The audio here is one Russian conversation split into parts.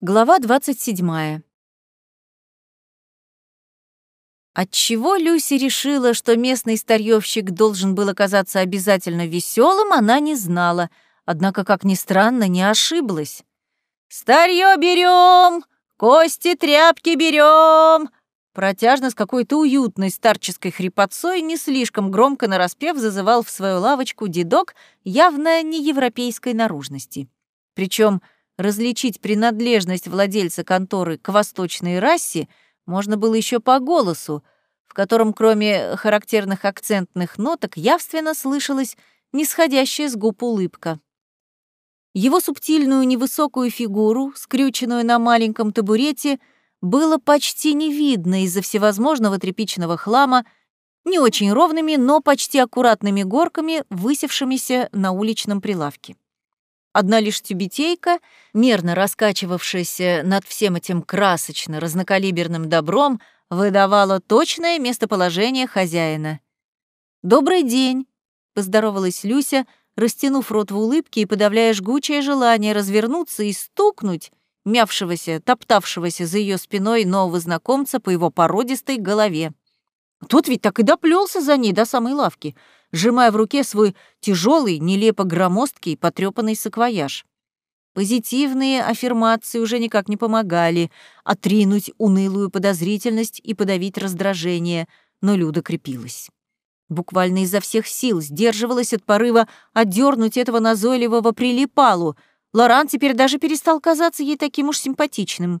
Глава 27. Отчего Люси решила, что местный старьевщик должен был оказаться обязательно веселым, она не знала, однако, как ни странно, не ошиблась. «Старье берем! Кости, тряпки берем!» Протяжно с какой-то уютной старческой хрипотцой не слишком громко нараспев зазывал в свою лавочку дедок явно не европейской наружности. Причем Различить принадлежность владельца конторы к восточной расе можно было еще по голосу, в котором кроме характерных акцентных ноток явственно слышалась нисходящая с губ улыбка. Его субтильную невысокую фигуру, скрюченную на маленьком табурете, было почти не видно из-за всевозможного тряпичного хлама, не очень ровными, но почти аккуратными горками, высевшимися на уличном прилавке. Одна лишь тюбетейка, мерно раскачивавшаяся над всем этим красочно разнокалиберным добром, выдавала точное местоположение хозяина. «Добрый день!» — поздоровалась Люся, растянув рот в улыбке и подавляя жгучее желание развернуться и стукнуть мявшегося, топтавшегося за ее спиной нового знакомца по его породистой голове. Тот ведь так и доплелся за ней до самой лавки — сжимая в руке свой тяжелый, нелепо громоздкий, потрепанный саквояж. Позитивные аффирмации уже никак не помогали отринуть унылую подозрительность и подавить раздражение, но Люда крепилась. Буквально изо всех сил сдерживалась от порыва отдернуть этого назойливого прилипалу. Лоран теперь даже перестал казаться ей таким уж симпатичным.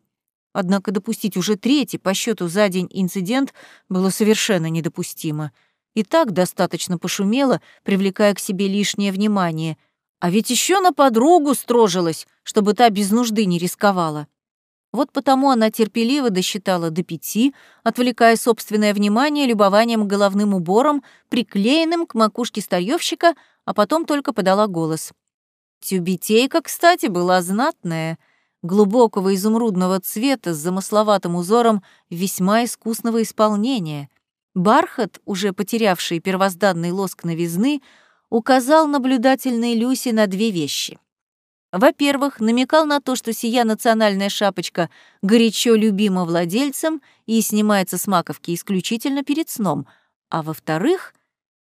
Однако допустить уже третий по счету за день инцидент было совершенно недопустимо — и так достаточно пошумела, привлекая к себе лишнее внимание. А ведь еще на подругу строжилась, чтобы та без нужды не рисковала. Вот потому она терпеливо досчитала до пяти, отвлекая собственное внимание любованием головным убором, приклеенным к макушке старьевщика, а потом только подала голос. Тюбетейка, кстати, была знатная, глубокого изумрудного цвета с замысловатым узором весьма искусного исполнения. Бархат, уже потерявший первозданный лоск новизны, указал наблюдательной Люси на две вещи. Во-первых, намекал на то, что сия национальная шапочка горячо любима владельцем и снимается с маковки исключительно перед сном, а во-вторых,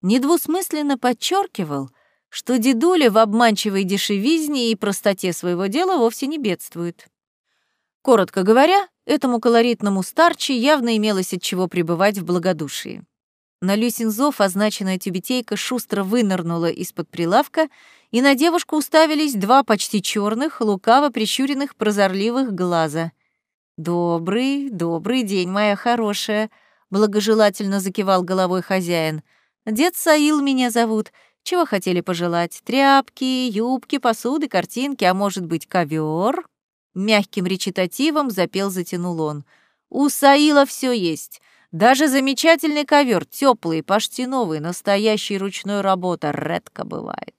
недвусмысленно подчеркивал, что дедуля в обманчивой дешевизне и простоте своего дела вовсе не бедствует. Коротко говоря, этому колоритному старче явно имелось от чего пребывать в благодушии. На Люсин зов означенная тюбетейка шустро вынырнула из-под прилавка, и на девушку уставились два почти черных, лукаво прищуренных прозорливых глаза. «Добрый, добрый день, моя хорошая», — благожелательно закивал головой хозяин. «Дед Саил меня зовут. Чего хотели пожелать? Тряпки, юбки, посуды, картинки, а может быть, ковер? Мягким речитативом запел-затянул он. «У Саила все есть. Даже замечательный ковер, теплый, почти новый, настоящий ручной работа, редко бывает».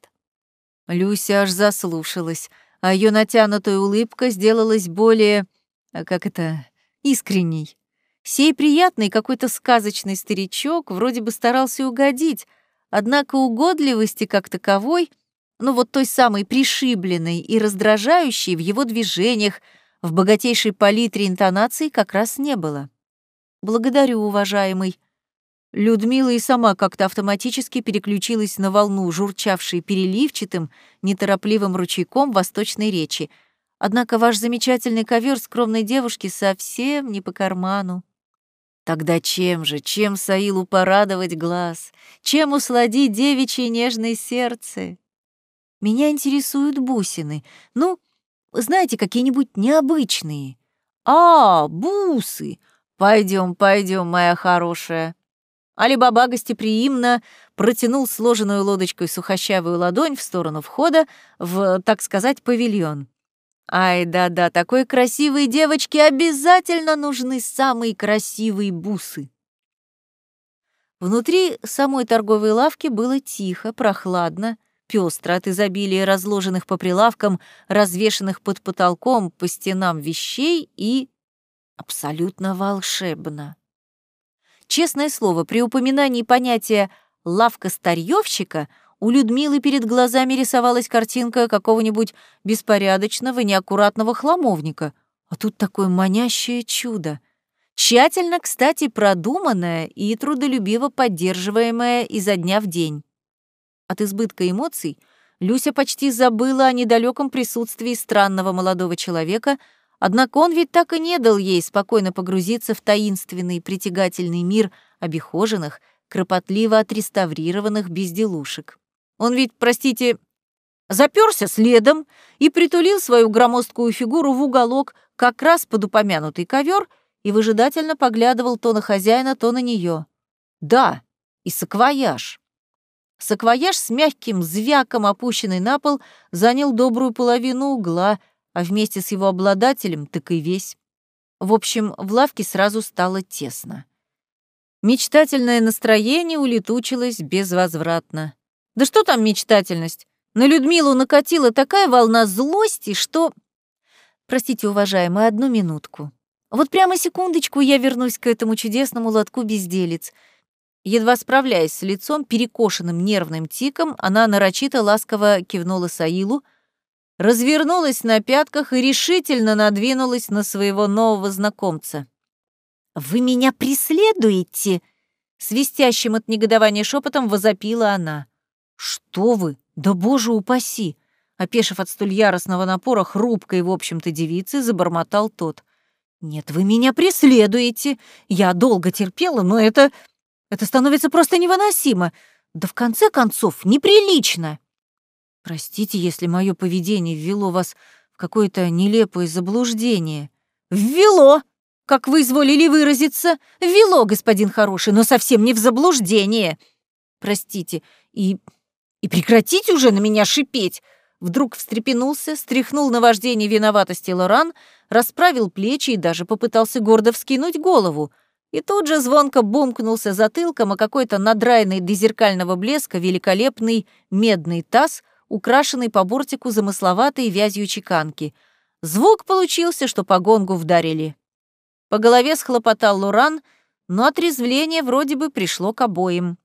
Люся аж заслушалась, а ее натянутая улыбка сделалась более... А как это... искренней. Сей приятный какой-то сказочный старичок вроде бы старался угодить, однако угодливости как таковой — ну вот той самой пришибленной и раздражающей в его движениях, в богатейшей палитре интонаций как раз не было. «Благодарю, уважаемый». Людмила и сама как-то автоматически переключилась на волну, журчавшей переливчатым, неторопливым ручейком восточной речи. Однако ваш замечательный ковер скромной девушки совсем не по карману. Тогда чем же, чем Саилу порадовать глаз? Чем усладить девичье нежное сердце? Меня интересуют бусины. Ну, знаете, какие-нибудь необычные. А, бусы. Пойдем, пойдем, моя хорошая. Али-Баба гостеприимно протянул сложенную лодочкой сухощавую ладонь в сторону входа в, так сказать, павильон. Ай, да-да, такой красивой девочке обязательно нужны самые красивые бусы. Внутри самой торговой лавки было тихо, прохладно, пестро от изобилия разложенных по прилавкам, развешанных под потолком, по стенам вещей и абсолютно волшебно. Честное слово, при упоминании понятия «лавка старьевщика» у Людмилы перед глазами рисовалась картинка какого-нибудь беспорядочного, неаккуратного хламовника. А тут такое манящее чудо. Тщательно, кстати, продуманное и трудолюбиво поддерживаемое изо дня в день. От избытка эмоций Люся почти забыла о недалеком присутствии странного молодого человека, однако он ведь так и не дал ей спокойно погрузиться в таинственный притягательный мир обихоженных, кропотливо отреставрированных безделушек. Он ведь, простите, заперся следом и притулил свою громоздкую фигуру в уголок как раз под упомянутый ковер и выжидательно поглядывал то на хозяина, то на нее. Да, и саквояж. Саквояж с мягким звяком, опущенный на пол, занял добрую половину угла, а вместе с его обладателем так и весь. В общем, в лавке сразу стало тесно. Мечтательное настроение улетучилось безвозвратно. Да что там мечтательность? На Людмилу накатила такая волна злости, что... Простите, уважаемая, одну минутку. Вот прямо секундочку я вернусь к этому чудесному лотку безделец. Едва справляясь с лицом, перекошенным нервным тиком, она нарочито ласково кивнула Саилу, развернулась на пятках и решительно надвинулась на своего нового знакомца. «Вы меня преследуете?» Свистящим от негодования шепотом возопила она. «Что вы? Да боже упаси!» Опешив от столь яростного напора хрупкой, в общем-то, девицы, забормотал тот. «Нет, вы меня преследуете. Я долго терпела, но это... это становится просто невыносимо. Да в конце концов, неприлично!» «Простите, если мое поведение ввело вас в какое-то нелепое заблуждение». «Ввело!» как вы изволили выразиться, ввело, господин хороший, но совсем не в заблуждение. Простите, и и прекратите уже на меня шипеть!» Вдруг встрепенулся, стряхнул на вождение виноватости Лоран, расправил плечи и даже попытался гордо вскинуть голову. И тут же звонко бумкнулся затылком о какой-то надраенный до зеркального блеска великолепный медный таз, украшенный по бортику замысловатой вязью чеканки. Звук получился, что по гонгу вдарили. По голове схлопотал Лоран, но отрезвление вроде бы пришло к обоим.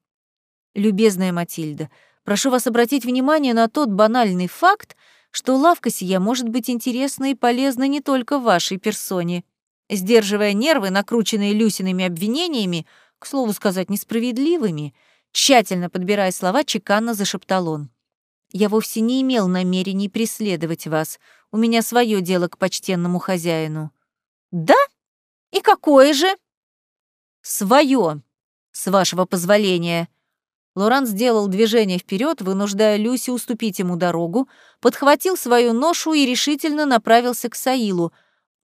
«Любезная Матильда», Прошу вас обратить внимание на тот банальный факт, что лавка сия может быть интересна и полезна не только вашей персоне. Сдерживая нервы, накрученные Люсиными обвинениями, к слову сказать, несправедливыми, тщательно подбирая слова, чеканно зашептал он. «Я вовсе не имел намерений преследовать вас. У меня свое дело к почтенному хозяину». «Да? И какое же?» «Свое, с вашего позволения», Лоран сделал движение вперед, вынуждая Люси уступить ему дорогу, подхватил свою ношу и решительно направился к Саилу,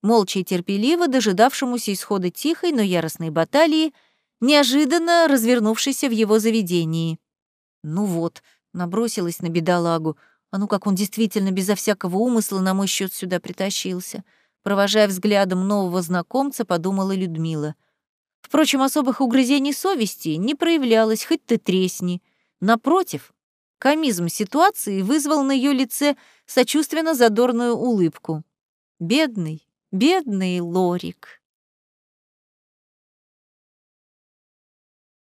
молча и терпеливо дожидавшемуся исхода тихой, но яростной баталии, неожиданно развернувшейся в его заведении. Ну вот, набросилась на бедолагу, а ну как он действительно безо всякого умысла на мой счет сюда притащился. Провожая взглядом нового знакомца, подумала Людмила — Впрочем, особых угрызений совести не проявлялось, хоть ты тресни. Напротив, комизм ситуации вызвал на ее лице сочувственно задорную улыбку. Бедный, бедный Лорик.